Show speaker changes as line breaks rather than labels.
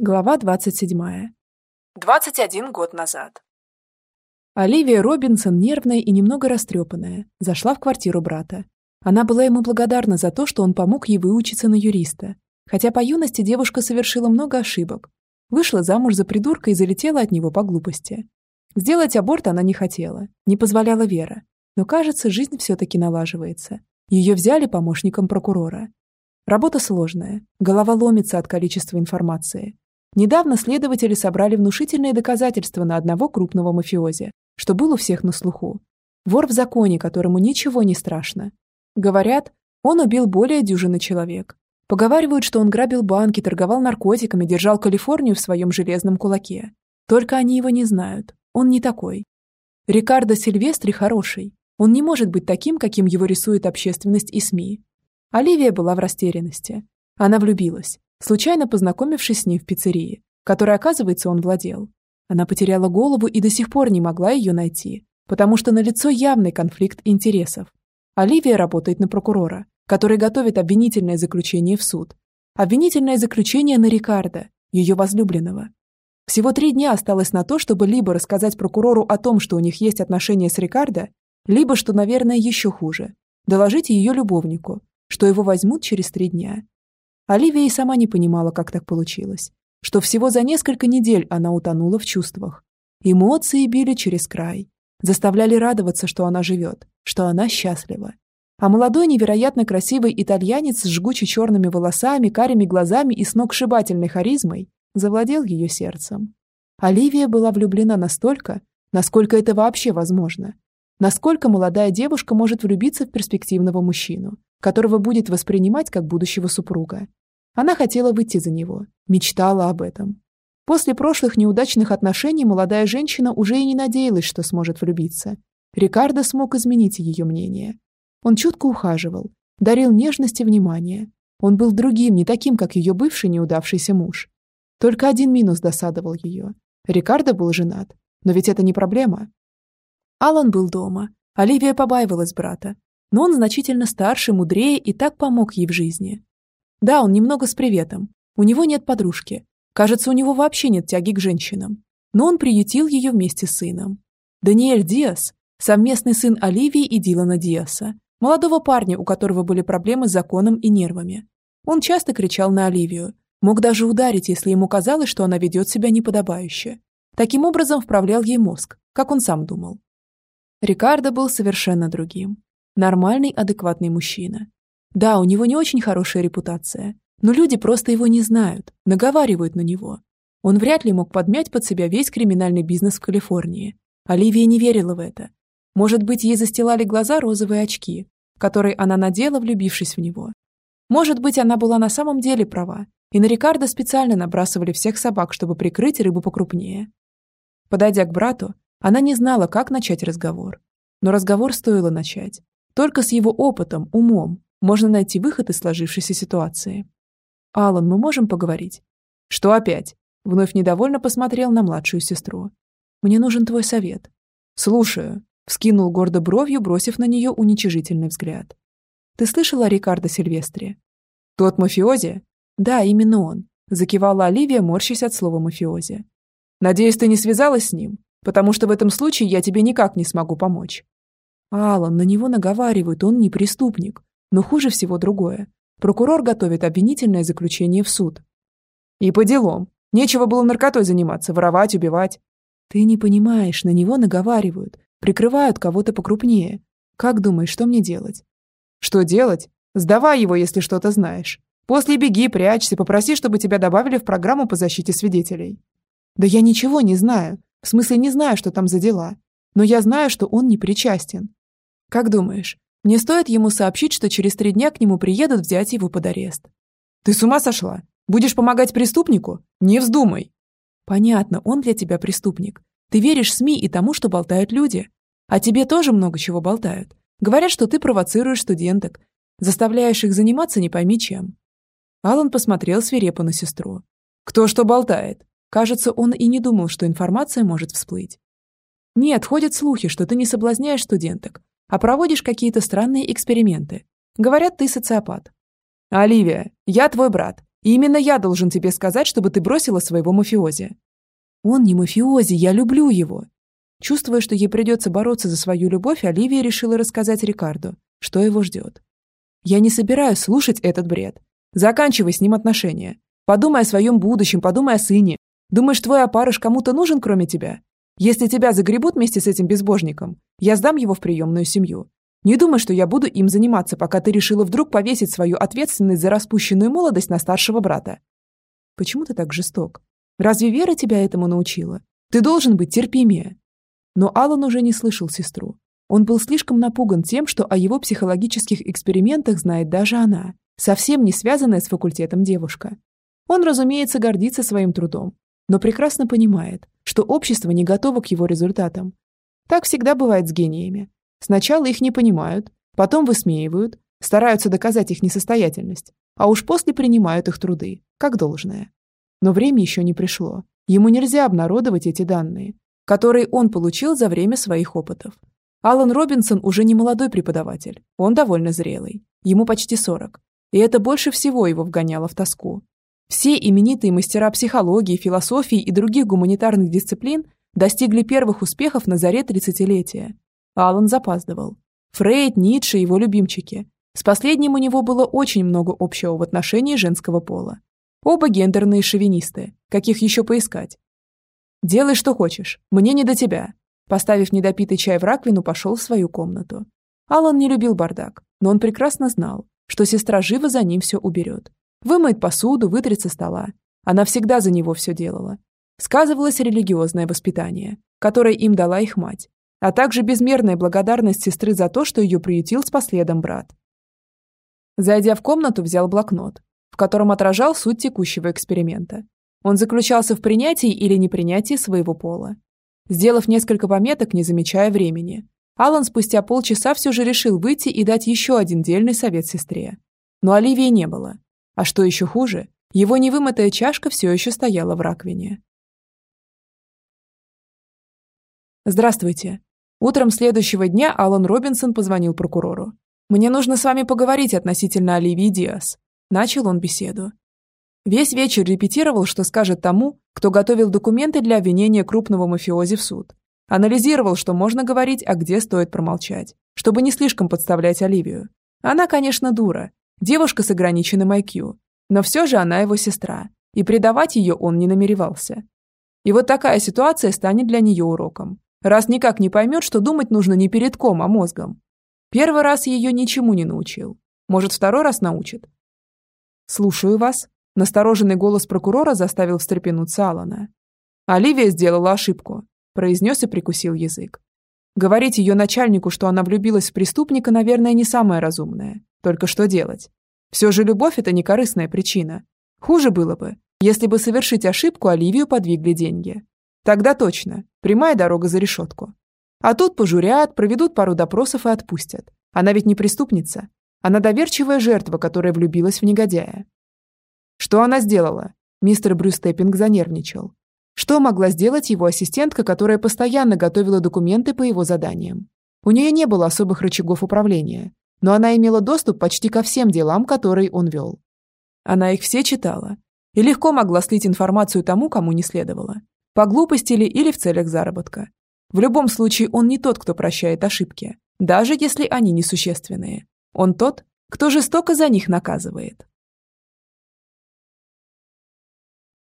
Глава 27.
21 год назад.
Оливия Робинсон, нервная и немного растрепанная, зашла в квартиру брата. Она была ему благодарна за то, что он помог ей выучиться на юриста. Хотя по юности девушка совершила много ошибок. Вышла замуж за придурка и залетела от него по глупости. Сделать аборт она не хотела, не позволяла Вера. Но, кажется, жизнь все-таки налаживается. Ее взяли помощником прокурора. Работа сложная, голова ломится от количества информации. Недавно следователи собрали внушительные доказательства на одного крупного мафиози, что был у всех на слуху. Вор в законе, которому ничего не страшно. Говорят, он убил более дюжины человек. Поговаривают, что он грабил банки, торговал наркотиками, держал Калифорнию в своем железном кулаке. Только они его не знают. Он не такой. Рикардо Сильвестри хороший. Он не может быть таким, каким его рисует общественность и СМИ. Оливия была в растерянности. Она влюбилась случайно познакомившись с ним в пиццерии, которой, оказывается, он владел. Она потеряла голову и до сих пор не могла ее найти, потому что налицо явный конфликт интересов. Оливия работает на прокурора, который готовит обвинительное заключение в суд. Обвинительное заключение на Рикардо, ее возлюбленного. Всего три дня осталось на то, чтобы либо рассказать прокурору о том, что у них есть отношения с Рикардо, либо, что, наверное, еще хуже, доложить ее любовнику, что его возьмут через три дня. Оливия и сама не понимала, как так получилось, что всего за несколько недель она утонула в чувствах. Эмоции били через край, заставляли радоваться, что она живет, что она счастлива. А молодой невероятно красивый итальянец с жгуче черными волосами, карими глазами и сногсшибательной харизмой завладел ее сердцем. Оливия была влюблена настолько, насколько это вообще возможно. Насколько молодая девушка может влюбиться в перспективного мужчину, которого будет воспринимать как будущего супруга. Она хотела выйти за него, мечтала об этом. После прошлых неудачных отношений молодая женщина уже и не надеялась, что сможет влюбиться. Рикардо смог изменить ее мнение. Он чутко ухаживал, дарил нежность и внимание. Он был другим, не таким, как ее бывший неудавшийся муж. Только один минус досадовал ее. Рикардо был женат. Но ведь это не проблема. Алан был дома. Оливия побаивалась брата. Но он значительно старше, мудрее и так помог ей в жизни. Да, он немного с приветом. У него нет подружки. Кажется, у него вообще нет тяги к женщинам. Но он приютил ее вместе с сыном. Даниэль Диас – совместный сын Оливии и Дилана Диаса, молодого парня, у которого были проблемы с законом и нервами. Он часто кричал на Оливию, мог даже ударить, если ему казалось, что она ведет себя неподобающе. Таким образом вправлял ей мозг, как он сам думал. Рикардо был совершенно другим. Нормальный, адекватный мужчина. Да, у него не очень хорошая репутация, но люди просто его не знают, наговаривают на него. Он вряд ли мог подмять под себя весь криминальный бизнес в Калифорнии. Оливия не верила в это. Может быть, ей застилали глаза розовые очки, которые она надела, влюбившись в него. Может быть, она была на самом деле права, и на Рикардо специально набрасывали всех собак, чтобы прикрыть рыбу покрупнее. Подойдя к брату, она не знала, как начать разговор. Но разговор стоило начать. Только с его опытом, умом, можно найти выход из сложившейся ситуации. «Алан, мы можем поговорить?» «Что опять?» Вновь недовольно посмотрел на младшую сестру. «Мне нужен твой совет». «Слушаю», — вскинул гордо бровью, бросив на нее уничижительный взгляд. «Ты слышала о Рикардо Сильвестре?» «Тот мафиози?» «Да, именно он», — закивала Оливия, морщась от слова мафиози. «Надеюсь, ты не связалась с ним, потому что в этом случае я тебе никак не смогу помочь». «Алан, на него наговаривают, он не преступник. Но хуже всего другое. Прокурор готовит обвинительное заключение в суд. И по делам. Нечего было наркотой заниматься, воровать, убивать. Ты не понимаешь, на него наговаривают, прикрывают кого-то покрупнее. Как думаешь, что мне делать? Что делать? Сдавай его, если что-то знаешь. После беги, прячься, попроси, чтобы тебя добавили в программу по защите свидетелей. Да я ничего не знаю. В смысле, не знаю, что там за дела. Но я знаю, что он не причастен. Как думаешь, мне стоит ему сообщить, что через три дня к нему приедут взять его под арест. Ты с ума сошла? Будешь помогать преступнику? Не вздумай. Понятно, он для тебя преступник. Ты веришь СМИ и тому, что болтают люди. А тебе тоже много чего болтают. Говорят, что ты провоцируешь студенток, заставляешь их заниматься не пойми чем. Алан посмотрел свирепо на сестру. Кто что болтает? Кажется, он и не думал, что информация может всплыть. Нет, ходят слухи, что ты не соблазняешь студенток, а проводишь какие-то странные эксперименты. Говорят, ты социопат. Оливия, я твой брат. И именно я должен тебе сказать, чтобы ты бросила своего мафиози. Он не мафиози, я люблю его. Чувствуя, что ей придется бороться за свою любовь, Оливия решила рассказать Рикарду, что его ждет. Я не собираюсь слушать этот бред. Заканчивай с ним отношения. Подумай о своем будущем, подумай о сыне. Думаешь, твой опарыш кому-то нужен, кроме тебя? Если тебя загребут вместе с этим безбожником, я сдам его в приемную семью. Не думай, что я буду им заниматься, пока ты решила вдруг повесить свою ответственность за распущенную молодость на старшего брата. Почему ты так жесток? Разве Вера тебя этому научила? Ты должен быть терпимее. Но Алан уже не слышал сестру. Он был слишком напуган тем, что о его психологических экспериментах знает даже она, совсем не связанная с факультетом девушка. Он, разумеется, гордится своим трудом, но прекрасно понимает, что общество не готово к его результатам. Так всегда бывает с гениями. Сначала их не понимают, потом высмеивают, стараются доказать их несостоятельность, а уж после принимают их труды, как должное. Но время еще не пришло. Ему нельзя обнародовать эти данные, которые он получил за время своих опытов. Алан Робинсон уже не молодой преподаватель, он довольно зрелый, ему почти 40, и это больше всего его вгоняло в тоску. Все именитые мастера психологии, философии и других гуманитарных дисциплин достигли первых успехов на заре тридцатилетия. Алан запаздывал. Фрейд, Ницше – его любимчики. С последним у него было очень много общего в отношении женского пола. Оба гендерные шовинисты. Каких еще поискать? «Делай, что хочешь. Мне не до тебя. Поставив недопитый чай в раковину, пошел в свою комнату. Алан не любил бардак, но он прекрасно знал, что сестра живо за ним все уберет. Вымоет посуду, вытрет со стола. Она всегда за него все делала. Сказывалось религиозное воспитание, которое им дала их мать, а также безмерная благодарность сестры за то, что ее приютил с последом брат. Зайдя в комнату, взял блокнот, в котором отражал суть текущего эксперимента. Он заключался в принятии или непринятии своего пола. Сделав несколько пометок, не замечая времени, Алан спустя полчаса все же решил выйти и дать еще один дельный совет сестре. Но Оливии не было. А что еще хуже, его невымытая чашка все еще стояла в раковине. «Здравствуйте». Утром следующего дня Алан Робинсон позвонил прокурору. «Мне нужно с вами поговорить относительно Оливии Диас». Начал он беседу. Весь вечер репетировал, что скажет тому, кто готовил документы для обвинения крупного мафиози в суд. Анализировал, что можно говорить, а где стоит промолчать, чтобы не слишком подставлять Оливию. Она, конечно, дура, девушка с ограниченным IQ, но все же она его сестра, и предавать ее он не намеревался. И вот такая ситуация станет для нее уроком, раз никак не поймет, что думать нужно не перед ком, а мозгом. Первый раз ее ничему не научил. Может, второй раз научит? «Слушаю вас», Настороженный голос прокурора заставил встрепенуться Алана. «Оливия сделала ошибку», – произнес и прикусил язык. Говорить ее начальнику, что она влюбилась в преступника, наверное, не самое разумное. Только что делать? Все же любовь – это не корыстная причина. Хуже было бы, если бы совершить ошибку, Оливию подвигли деньги. Тогда точно, прямая дорога за решетку. А тут пожурят, проведут пару допросов и отпустят. Она ведь не преступница. Она доверчивая жертва, которая влюбилась в негодяя. Что она сделала? Мистер Брюс Теппинг занервничал. Что могла сделать его ассистентка, которая постоянно готовила документы по его заданиям? У нее не было особых рычагов управления, но она имела доступ почти ко всем делам, которые он вел. Она их все читала и легко могла слить информацию тому, кому не следовало. По глупости ли или в целях заработка. В любом случае, он не тот, кто прощает ошибки, даже если они несущественные. Он тот, кто жестоко за них наказывает.